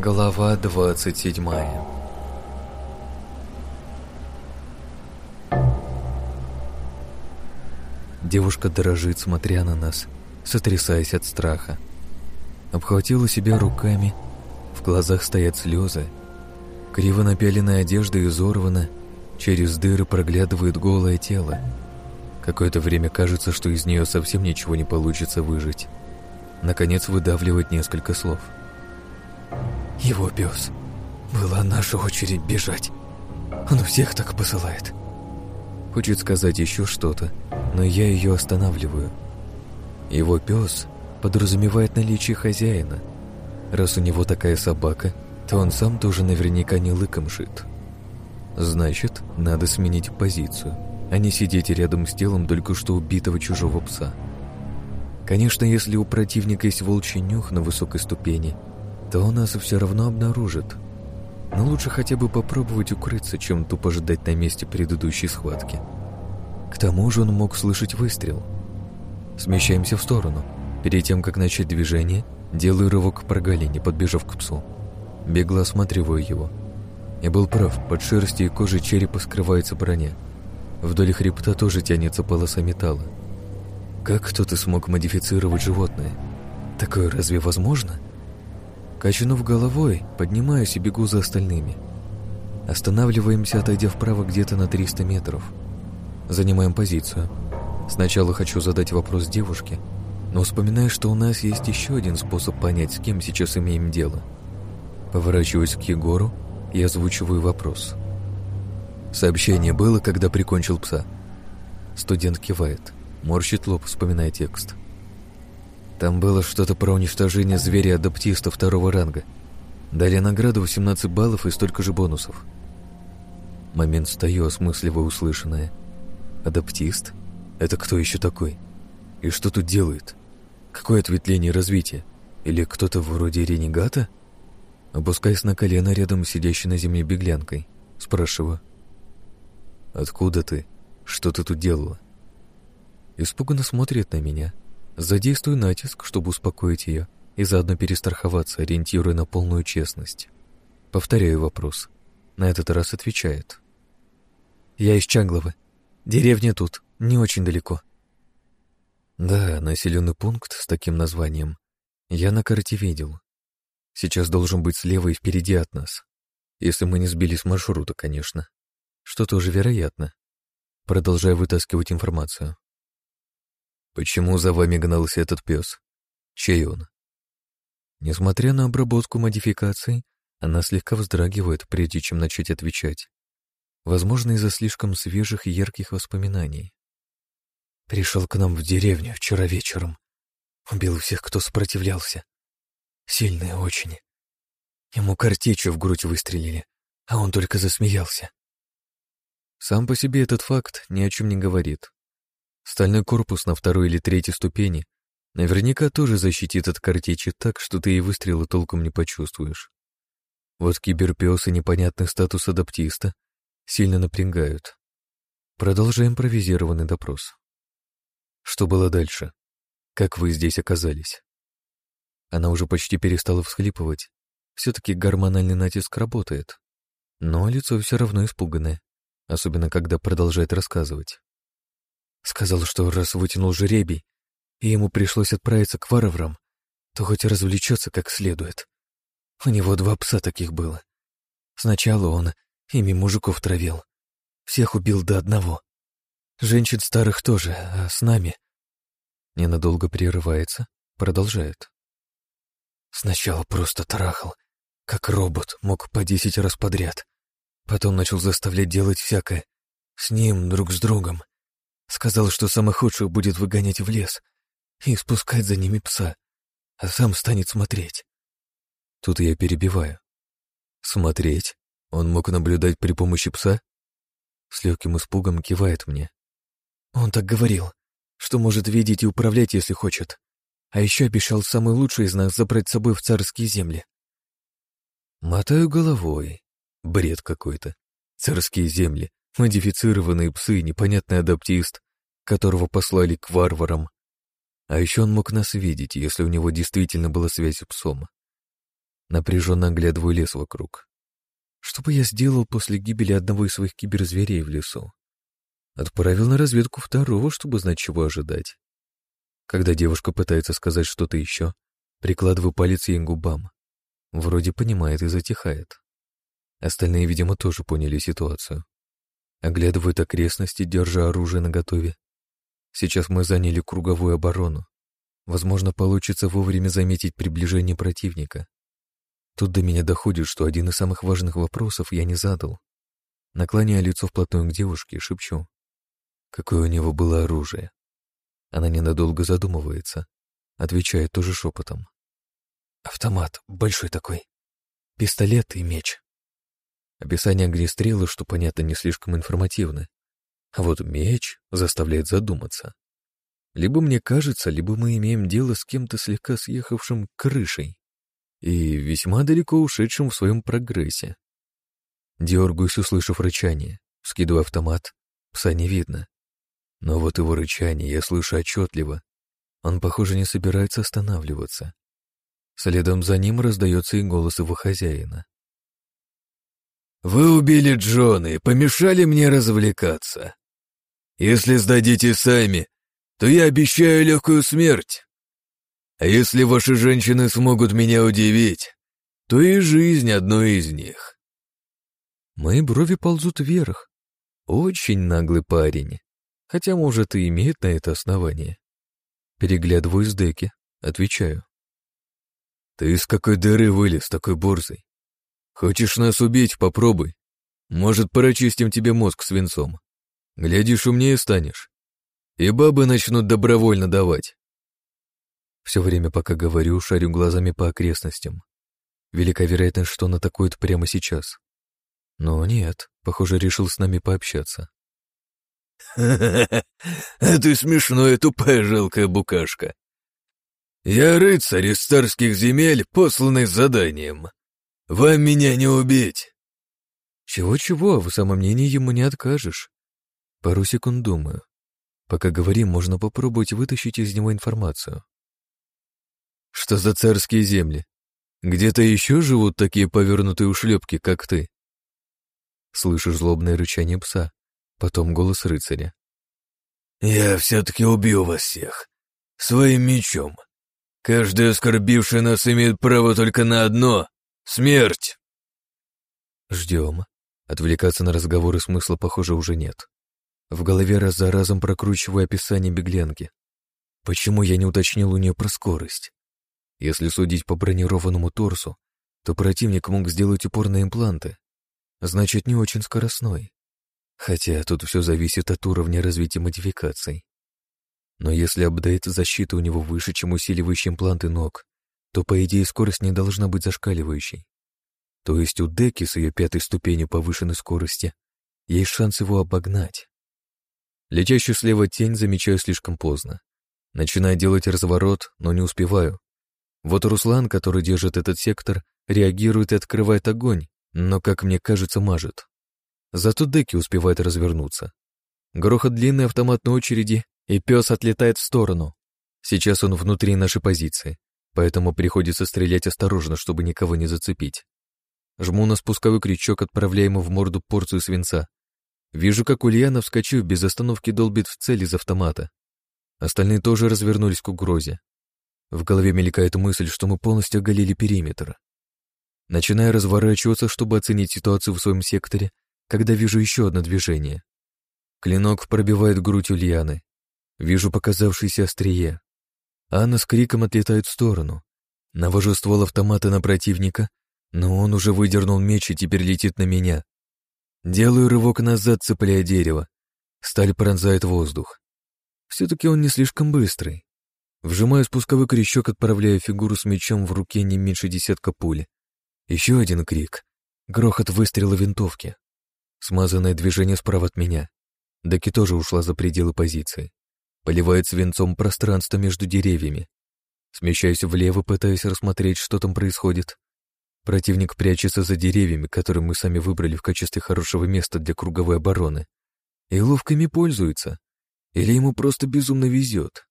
Глава двадцать седьмая Девушка дрожит, смотря на нас, сотрясаясь от страха. Обхватила себя руками, в глазах стоят слезы. Криво напяленная одежда изорвана, через дыры проглядывает голое тело. Какое-то время кажется, что из нее совсем ничего не получится выжить. Наконец выдавливает несколько слов. «Его пес. Была наша очередь бежать. Он всех так посылает». Хочет сказать еще что-то, но я ее останавливаю. Его пес подразумевает наличие хозяина. Раз у него такая собака, то он сам тоже наверняка не лыком шит. Значит, надо сменить позицию, а не сидеть рядом с телом только что убитого чужого пса. Конечно, если у противника есть волчий нюх на высокой ступени, то нас все равно обнаружит. Но лучше хотя бы попробовать укрыться, чем тупо ждать на месте предыдущей схватки. К тому же он мог слышать выстрел. Смещаемся в сторону. Перед тем, как начать движение, делаю рывок к прогалине, подбежав к псу. Бегло осматриваю его. Я был прав, под шерстью и кожей черепа скрывается броня. Вдоль хребта тоже тянется полоса металла. Как кто-то смог модифицировать животное? Такое разве возможно? Качнув головой, поднимаюсь и бегу за остальными. Останавливаемся, отойдя вправо где-то на 300 метров. Занимаем позицию. Сначала хочу задать вопрос девушке, но вспоминаю, что у нас есть еще один способ понять, с кем сейчас имеем дело. Поворачиваюсь к Егору и озвучиваю вопрос. Сообщение было, когда прикончил пса. Студент кивает. Морщит лоб, вспоминая текст. Там было что-то про уничтожение зверя-адаптиста второго ранга. Дали награду 18 баллов и столько же бонусов. Момент стою, осмысливая услышанное. Адаптист? Это кто еще такой? И что тут делает? Какое ответвление развития? Или кто-то вроде ренегата? Опускаясь на колено рядом сидящей на земле беглянкой, спрашиваю. «Откуда ты? Что ты тут делала?» Испуганно смотрит на меня. Задействую натиск, чтобы успокоить ее и заодно перестраховаться, ориентируя на полную честность. Повторяю вопрос. На этот раз отвечает. «Я из Чангловы. Деревня тут, не очень далеко». Да, населенный пункт с таким названием я на карте видел. Сейчас должен быть слева и впереди от нас. Если мы не сбили с маршрута, конечно. Что тоже вероятно. Продолжаю вытаскивать информацию. Почему за вами гнался этот пес? Чей он? Несмотря на обработку модификаций, она слегка вздрагивает, прежде чем начать отвечать. Возможно, из-за слишком свежих и ярких воспоминаний. Пришел к нам в деревню вчера вечером. Убил всех, кто сопротивлялся. Сильный очень. Ему картечью в грудь выстрелили, а он только засмеялся. Сам по себе этот факт ни о чем не говорит. Стальной корпус на второй или третьей ступени наверняка тоже защитит от картечи так, что ты и выстрела толком не почувствуешь. Вот киберпес и непонятный статус адаптиста сильно напрягают. Продолжаем импровизированный допрос. Что было дальше? Как вы здесь оказались? Она уже почти перестала всхлипывать. Все-таки гормональный натиск работает. Но лицо все равно испуганное, особенно когда продолжает рассказывать. Сказал, что раз вытянул жеребий, и ему пришлось отправиться к варварам, то хоть развлечется как следует. У него два пса таких было. Сначала он ими мужиков травил. Всех убил до одного. Женщин старых тоже, а с нами... Ненадолго прерывается, продолжает. Сначала просто трахал, как робот, мог по десять раз подряд. Потом начал заставлять делать всякое. С ним, друг с другом. Сказал, что самых худших будет выгонять в лес и спускать за ними пса, а сам станет смотреть. Тут я перебиваю. Смотреть? Он мог наблюдать при помощи пса? С легким испугом кивает мне. Он так говорил, что может видеть и управлять, если хочет. А еще обещал самый лучший из нас забрать с собой в царские земли. Мотаю головой. Бред какой-то. Царские земли. Модифицированные псы, непонятный адаптист, которого послали к варварам. А еще он мог нас видеть, если у него действительно была связь с псом. Напряженно оглядываю лес вокруг. Что бы я сделал после гибели одного из своих киберзверей в лесу? Отправил на разведку второго, чтобы знать, чего ожидать. Когда девушка пытается сказать что-то еще, прикладываю палец ей к губам. Вроде понимает и затихает. Остальные, видимо, тоже поняли ситуацию. Оглядывают окрестности, держа оружие наготове. Сейчас мы заняли круговую оборону. Возможно, получится вовремя заметить приближение противника. Тут до меня доходит, что один из самых важных вопросов я не задал. Наклоняя лицо вплотную к девушке, шепчу. Какое у него было оружие? Она ненадолго задумывается. Отвечает тоже шепотом. Автомат, большой такой. Пистолет и меч. Описание огнестрела, что понятно, не слишком информативно. А вот меч заставляет задуматься. Либо мне кажется, либо мы имеем дело с кем-то слегка съехавшим крышей и весьма далеко ушедшим в своем прогрессе. Дергаюсь, услышав рычание, скидываю автомат, пса не видно. Но вот его рычание я слышу отчетливо. Он, похоже, не собирается останавливаться. Следом за ним раздается и голос его хозяина. «Вы убили Джона и помешали мне развлекаться. Если сдадите сами, то я обещаю легкую смерть. А если ваши женщины смогут меня удивить, то и жизнь одной из них. Мои брови ползут вверх. Очень наглый парень. Хотя, может, и имеет на это основание. Переглядываю с деки, отвечаю. Ты из какой дыры вылез такой борзый? Хочешь нас убить, попробуй. Может, прочистим тебе мозг свинцом. Глядишь, умнее станешь. И бабы начнут добровольно давать. Все время, пока говорю, шарю глазами по окрестностям. Велика вероятность, что он атакует прямо сейчас. Но нет, похоже, решил с нами пообщаться. «Ха-ха-ха! Ты смешная тупая жалкая букашка. Я рыцарь из старских земель, посланный заданием. Вам меня не убить!» Чего-чего, в самом мнении ему не откажешь. Пару секунд думаю. Пока говорим, можно попробовать вытащить из него информацию. Что за царские земли? Где-то еще живут такие повернутые ушлепки, как ты? Слышишь злобное рычание пса, потом голос рыцаря. Я все-таки убью вас всех. Своим мечом. Каждый оскорбивший нас имеет право только на одно — смерть. Ждем. Отвлекаться на разговоры смысла, похоже, уже нет. В голове раз за разом прокручиваю описание беглянки. Почему я не уточнил у нее про скорость? Если судить по бронированному торсу, то противник мог сделать упор на импланты. Значит, не очень скоростной. Хотя тут все зависит от уровня развития модификаций. Но если апдейт защиты у него выше, чем усиливающие импланты ног, то, по идее, скорость не должна быть зашкаливающей. То есть у Деки с ее пятой ступенью повышенной скорости есть шанс его обогнать. Летящую слева тень замечаю слишком поздно. Начинаю делать разворот, но не успеваю. Вот Руслан, который держит этот сектор, реагирует и открывает огонь, но, как мне кажется, мажет. Зато Деки успевает развернуться. Грохот длинной автоматной очереди, и пес отлетает в сторону. Сейчас он внутри нашей позиции, поэтому приходится стрелять осторожно, чтобы никого не зацепить. Жму на спусковой крючок, отправляя ему в морду порцию свинца. Вижу, как Ульянов, вскочив, без остановки долбит в цель из автомата. Остальные тоже развернулись к угрозе. В голове мелькает мысль, что мы полностью оголили периметр. Начинаю разворачиваться, чтобы оценить ситуацию в своем секторе, когда вижу еще одно движение. Клинок пробивает грудь Ульяны. Вижу показавшееся острие. Анна с криком отлетает в сторону. Навожу ствол автомата на противника, но он уже выдернул меч и теперь летит на меня. Делаю рывок назад, цепляя дерево. Сталь пронзает воздух. Все-таки он не слишком быстрый. Вжимаю спусковой крючок, отправляя фигуру с мечом в руке не меньше десятка пули. Еще один крик. Грохот выстрела винтовки. Смазанное движение справа от меня. Даки тоже ушла за пределы позиции. Поливает свинцом пространство между деревьями. Смещаюсь влево, пытаясь рассмотреть, что там происходит. Противник прячется за деревьями, которые мы сами выбрали в качестве хорошего места для круговой обороны. И ловкими пользуется. Или ему просто безумно везет.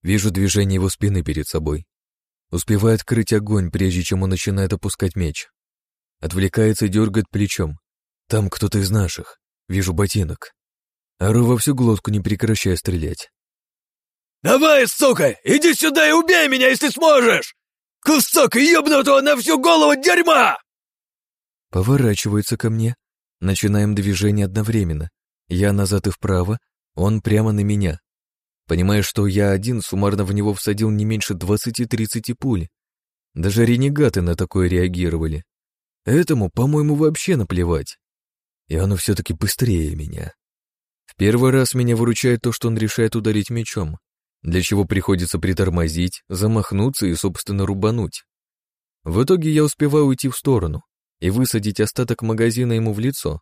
Вижу движение его спины перед собой. Успеваю открыть огонь, прежде чем он начинает опускать меч. Отвлекается и дергает плечом. Там кто-то из наших. Вижу ботинок. Ору во всю глотку, не прекращая стрелять. «Давай, сука, иди сюда и убей меня, если сможешь! Кусок ебнутого на всю голову дерьма!» Поворачивается ко мне. Начинаем движение одновременно. Я назад и вправо, он прямо на меня. Понимая, что я один, суммарно в него всадил не меньше 20-30 пуль. Даже ренегаты на такое реагировали. Этому, по-моему, вообще наплевать. И оно все-таки быстрее меня. В первый раз меня выручает то, что он решает ударить мечом, для чего приходится притормозить, замахнуться и, собственно, рубануть. В итоге я успеваю уйти в сторону и высадить остаток магазина ему в лицо.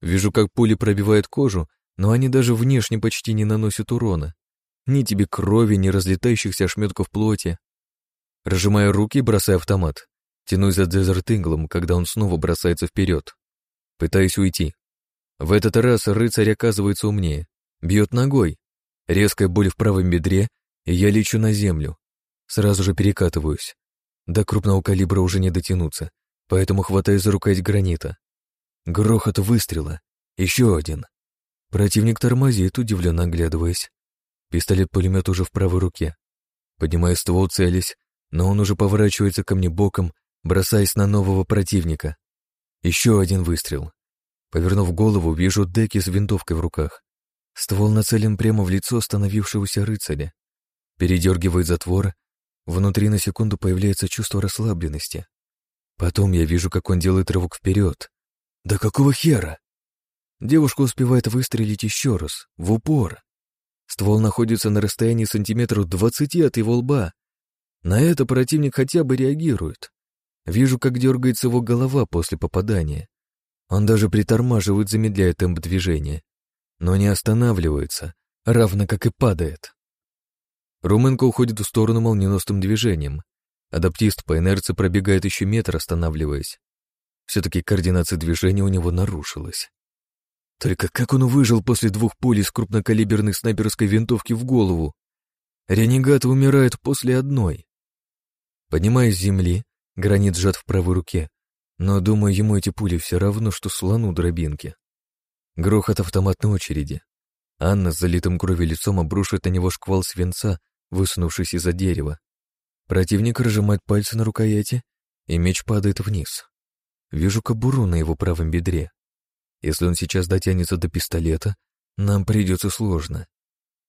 Вижу, как пули пробивают кожу, но они даже внешне почти не наносят урона. Ни тебе крови, ни разлетающихся ошметков плоти. Разжимая руки, бросая автомат. Тянусь за дезертинглом, когда он снова бросается вперед. Пытаюсь уйти. В этот раз рыцарь оказывается умнее. Бьет ногой. Резкая боль в правом бедре, и я лечу на землю. Сразу же перекатываюсь. До крупного калибра уже не дотянуться, поэтому хватаю за рукоять гранита. Грохот выстрела. Еще один. Противник тормозит, удивленно оглядываясь. Пистолет-пулемет уже в правой руке. Поднимаю ствол, целясь, но он уже поворачивается ко мне боком, бросаясь на нового противника. Еще один выстрел. Повернув голову, вижу Деки с винтовкой в руках. Ствол нацелен прямо в лицо остановившегося рыцаря. Передергивает затвор. Внутри на секунду появляется чувство расслабленности. Потом я вижу, как он делает рывок вперед. Да какого хера? Девушка успевает выстрелить еще раз, в упор. Ствол находится на расстоянии сантиметров двадцати от его лба. На это противник хотя бы реагирует. Вижу, как дергается его голова после попадания. Он даже притормаживает, замедляя темп движения. Но не останавливается, равно как и падает. Румынка уходит в сторону молниеносным движением. Адаптист по инерции пробегает еще метр, останавливаясь. Все-таки координация движения у него нарушилась. Только как он выжил после двух пуль из крупнокалиберной снайперской винтовки в голову? Ренегат умирает после одной. Поднимаясь с земли, гранит сжат в правой руке, но, думаю, ему эти пули все равно, что слону дробинки. Грохот автоматной очереди. Анна с залитым кровью лицом обрушит на него шквал свинца, высунувшись из-за дерева. Противник разжимает пальцы на рукояти, и меч падает вниз. Вижу кобуру на его правом бедре. Если он сейчас дотянется до пистолета, нам придется сложно.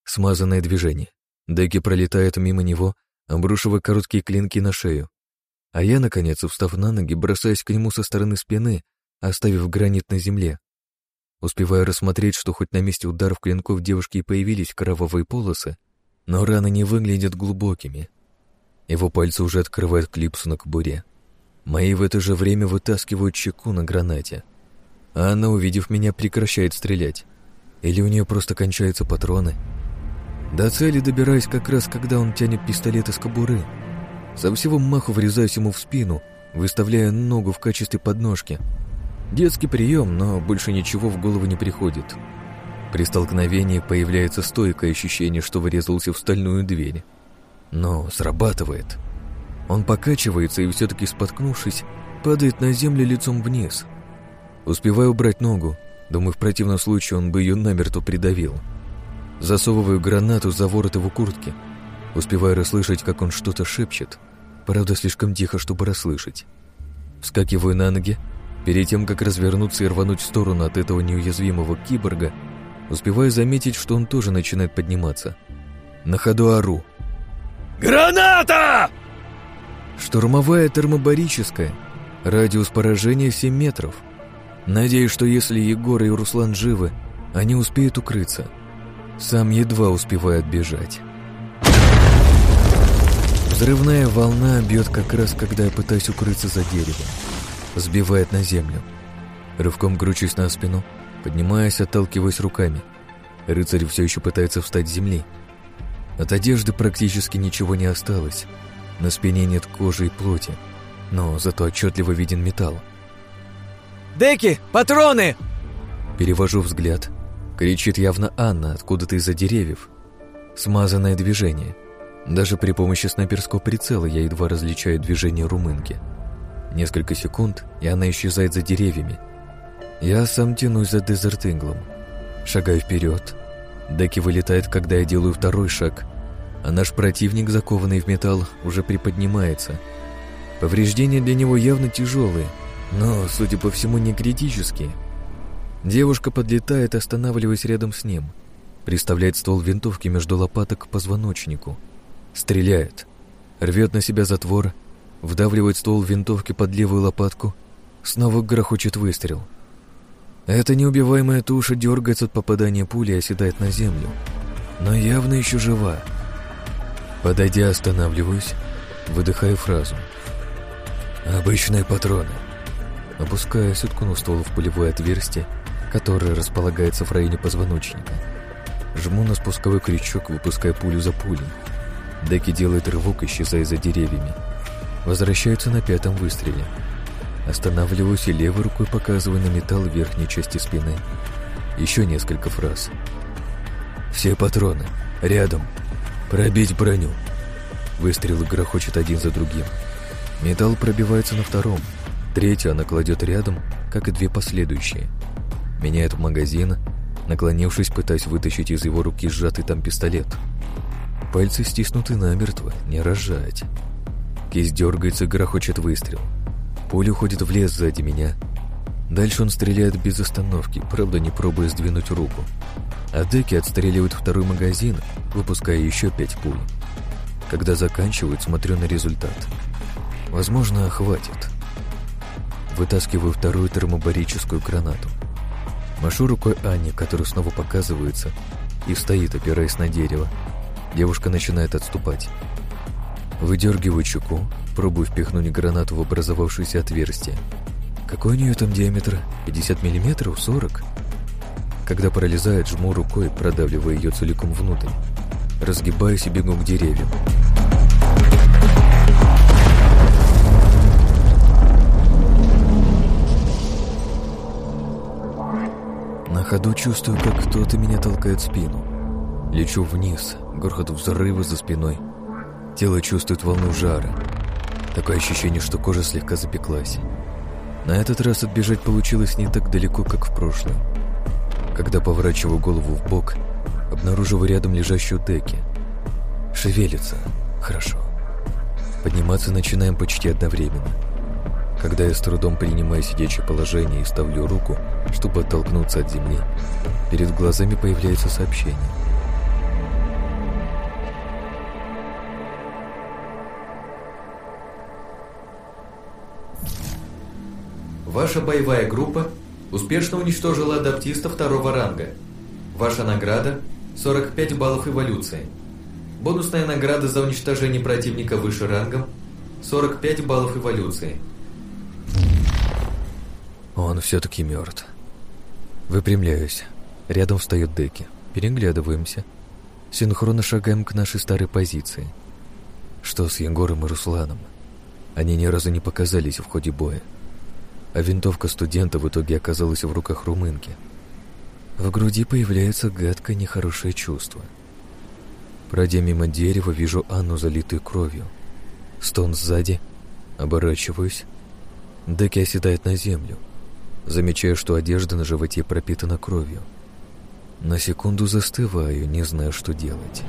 Смазанное движение. Деки пролетает мимо него, обрушивая короткие клинки на шею. А я, наконец, встав на ноги, бросаюсь к нему со стороны спины, оставив гранит на земле. Успеваю рассмотреть, что хоть на месте ударов клинков девушки и появились кровавые полосы, но раны не выглядят глубокими. Его пальцы уже открывают клипсу на кобуре. Мои в это же время вытаскивают чеку на гранате а она, увидев меня, прекращает стрелять. Или у нее просто кончаются патроны. До цели добираюсь как раз, когда он тянет пистолет из кобуры. Со всего маху врезаюсь ему в спину, выставляя ногу в качестве подножки. Детский прием, но больше ничего в голову не приходит. При столкновении появляется стойкое ощущение, что врезался в стальную дверь. Но срабатывает. Он покачивается и все-таки споткнувшись, падает на землю лицом вниз. Успеваю убрать ногу. Думаю, в противном случае он бы ее намертво придавил. Засовываю гранату за ворот его куртки. Успеваю расслышать, как он что-то шепчет. Правда, слишком тихо, чтобы расслышать. Вскакиваю на ноги. Перед тем, как развернуться и рвануть в сторону от этого неуязвимого киборга, успеваю заметить, что он тоже начинает подниматься. На ходу ору. «Граната!» Штурмовая термобарическая. Радиус поражения 7 метров. Надеюсь, что если Егор и Руслан живы, они успеют укрыться. Сам едва успеваю отбежать. Взрывная волна бьет как раз, когда я пытаюсь укрыться за деревом. Сбивает на землю. Рывком кручусь на спину, поднимаясь, отталкиваясь руками. Рыцарь все еще пытается встать с земли. От одежды практически ничего не осталось. На спине нет кожи и плоти, но зато отчетливо виден металл. Деки, патроны!» Перевожу взгляд. Кричит явно Анна откуда-то из-за деревьев. Смазанное движение. Даже при помощи снайперского прицела я едва различаю движение румынки. Несколько секунд, и она исчезает за деревьями. Я сам тянусь за дезертинглом. Шагаю вперед. Деки вылетает, когда я делаю второй шаг, а наш противник, закованный в металл, уже приподнимается. Повреждения для него явно тяжелые, но, судя по всему, не критические. Девушка подлетает, останавливаясь рядом с ним. Приставляет ствол винтовки между лопаток к позвоночнику. Стреляет. Рвет на себя затвор, вдавливает ствол винтовки под левую лопатку. Снова грохочет выстрел. Эта неубиваемая туша дергается от попадания пули и оседает на землю. Но явно еще жива. Подойдя, останавливаюсь, выдыхаю фразу. «Обычные патроны». Опускаясь, уткну ствол в пулевое отверстие, которое располагается в районе позвоночника. Жму на спусковой крючок, выпуская пулю за пулей. Деки делает рывок, исчезая за деревьями. Возвращаются на пятом выстреле. Останавливаюсь и левой рукой показываю на металл верхней части спины. Еще несколько фраз. «Все патроны. Рядом. Пробить броню». Выстрелы грохочет один за другим. Металл пробивается на втором. Третью она кладет рядом, как и две последующие. Меняет магазин, наклонившись, пытаясь вытащить из его руки сжатый там пистолет. Пальцы стиснуты намертво, не разжать. Кисть дергается, грохочет выстрел. Пуля уходит в лес сзади меня. Дальше он стреляет без остановки, правда не пробуя сдвинуть руку. А Деки отстреливает второй магазин, выпуская еще пять пуль. Когда заканчивают, смотрю на результат. Возможно, хватит. Вытаскиваю вторую термобарическую гранату. Машу рукой Ани, которая снова показывается, и стоит, опираясь на дерево. Девушка начинает отступать. Выдергиваю чеку, пробую впихнуть гранату в образовавшееся отверстие. Какой у нее там диаметр? 50 миллиметров? 40? Когда пролезает, жму рукой, продавливая ее целиком внутрь. Разгибаюсь и бегу к деревьям. На ходу чувствую, как кто-то меня толкает в спину. Лечу вниз, грохот взрыва за спиной. Тело чувствует волну жара. Такое ощущение, что кожа слегка запеклась. На этот раз отбежать получилось не так далеко, как в прошлом. Когда поворачиваю голову в бок, обнаруживаю рядом лежащую Деки. Шевелится. Хорошо. Подниматься начинаем почти одновременно. Когда я с трудом принимаю сидячее положение и ставлю руку, чтобы оттолкнуться от земли, перед глазами появляется сообщение. Ваша боевая группа успешно уничтожила адаптиста второго ранга. Ваша награда – 45 баллов эволюции. Бонусная награда за уничтожение противника выше рангом – 45 баллов эволюции. Он все-таки мертв. Выпрямляюсь. Рядом встает Деки. Переглядываемся. Синхронно шагаем к нашей старой позиции. Что с Егором и Русланом? Они ни разу не показались в ходе боя а винтовка студента в итоге оказалась в руках румынки. В груди появляется гадкое нехорошее чувство. Пройдя мимо дерева, вижу Анну, залитую кровью. Стон сзади, оборачиваюсь. Деки оседает на землю. Замечаю, что одежда на животе пропитана кровью. На секунду застываю, не знаю, что делать.